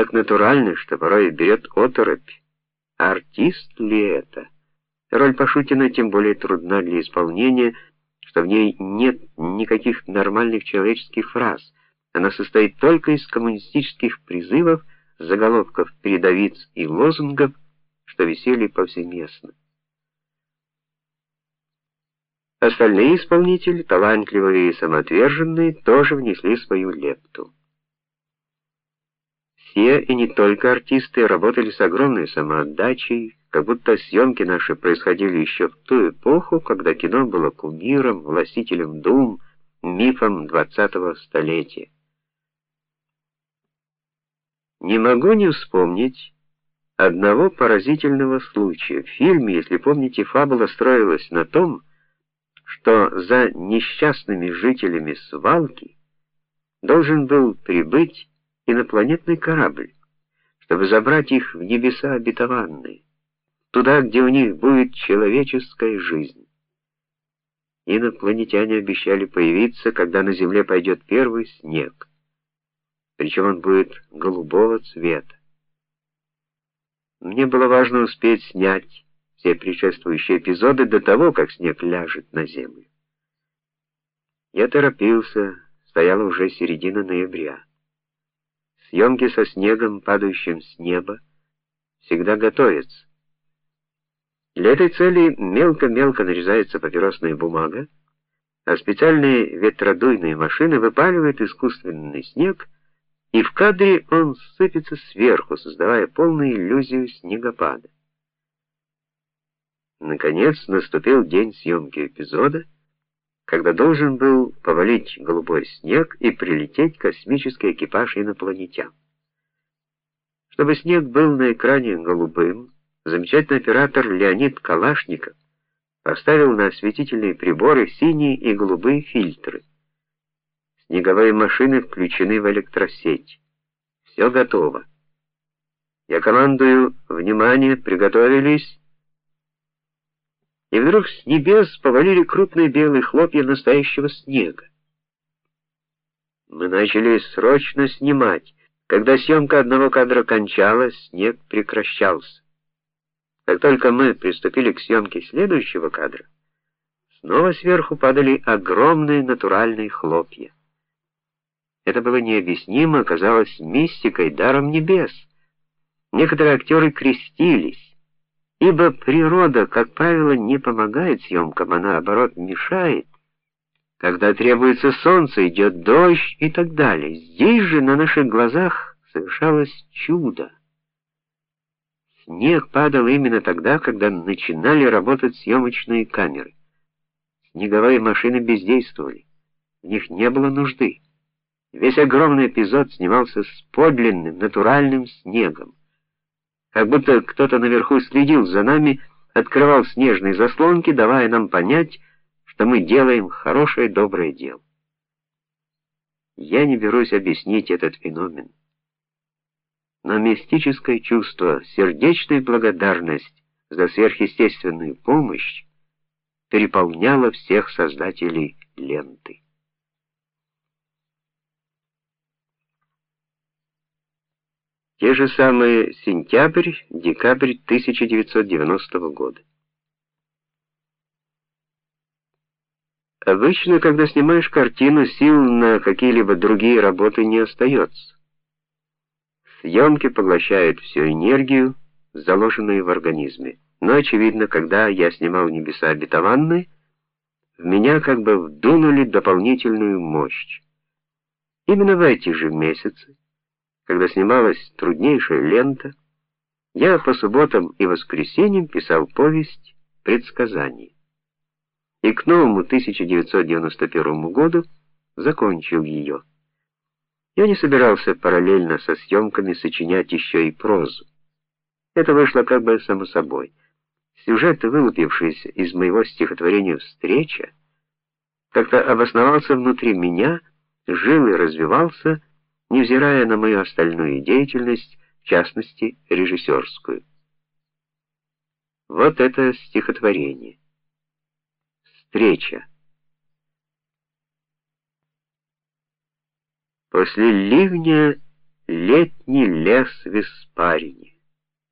так натуральны, что порой берет оторопь. артист ли это? Роль Пашутина тем более трудна для исполнения, что в ней нет никаких нормальных человеческих фраз. Она состоит только из коммунистических призывов, заголовков передовиц и лозунгов, что висели повсеместно. Остальные исполнители, талантливые и самоотверженные, тоже внесли свою лепту. Все и не только артисты работали с огромной самоотдачей, как будто съемки наши происходили еще в ту эпоху, когда кино было кумиром, властителем дум, мифом двадцатого столетия. Не могу не вспомнить одного поразительного случая. В фильме, если помните, фабула строилась на том, что за несчастными жителями свалки должен был прибыть инопланетный корабль, чтобы забрать их в небеса обетованные туда, где у них будет человеческая жизнь. Инопланетяне обещали появиться, когда на Земле пойдет первый снег. Причем он будет голубого цвета. Мне было важно успеть снять все предшествующие эпизоды до того, как снег ляжет на землю. Я торопился, стояла уже середина ноября. Съемки со снегом, падающим с неба, всегда готовятся. Для этой цели мелко-мелко нарезается папиросная бумага, а специальные ветродуйные машины выпаливают искусственный снег, и в кадре он сыпется сверху, создавая полную иллюзию снегопада. Наконец наступил день съемки эпизода, когда должен был повалить голубой снег и прилететь космический экипаж инопланетян. Чтобы снег был на экране голубым, замечательный оператор Леонид Калашников поставил на осветительные приборы синие и голубые фильтры. Снеговые машины включены в электросеть. Все готово. Я командую: "Внимание, приготовились!" И вдруг с небес повалили крупные белые хлопья настоящего снега. Мы начали срочно снимать. Когда съемка одного кадра кончалась, снег прекращался. Как только мы приступили к съемке следующего кадра, снова сверху падали огромные натуральные хлопья. Это было необъяснимо, казалось мистикой, даром небес. Некоторые актеры крестились, ибо природа, как правило, не помогает съемкам, а наоборот мешает. Когда требуется солнце, идет дождь и так далее. Здесь же на наших глазах совершалось чудо. Снег падал именно тогда, когда начинали работать съемочные камеры. Снеговые машины бездействовали. В них не было нужды. Весь огромный эпизод снимался с подлинным натуральным снегом. Как будто кто-то наверху следил за нами, открывал снежные заслонки, давая нам понять, что мы делаем хорошее доброе дело. Я не берусь объяснить этот феномен но мистическое чувство, сердечная благодарность за сверхъестественную помощь переполняло всех создателей ленты. Те же самые сентябрь, декабрь 1990 года. Обычно, когда снимаешь картину, сил на какие-либо другие работы не остается. Съемки поглощают всю энергию, заложенную в организме. Но очевидно, когда я снимал Небеса обетованные, в меня как бы вдунули дополнительную мощь. Именно в эти же месяцы, когда снималась труднейшая лента, я по субботам и воскресеньям писал повесть Предсказание. И к новому 1991 году закончил ее. Я не собирался параллельно со съемками сочинять еще и прозу. Это вышло как бы само собой. Сюжет, вылупившийся из моего стихотворения Встреча, как-то обосновался внутри меня, жил и развивался, невзирая на мою остальную деятельность, в частности, режиссерскую. Вот это стихотворение. Встреча. После ливня летний лес в испарине.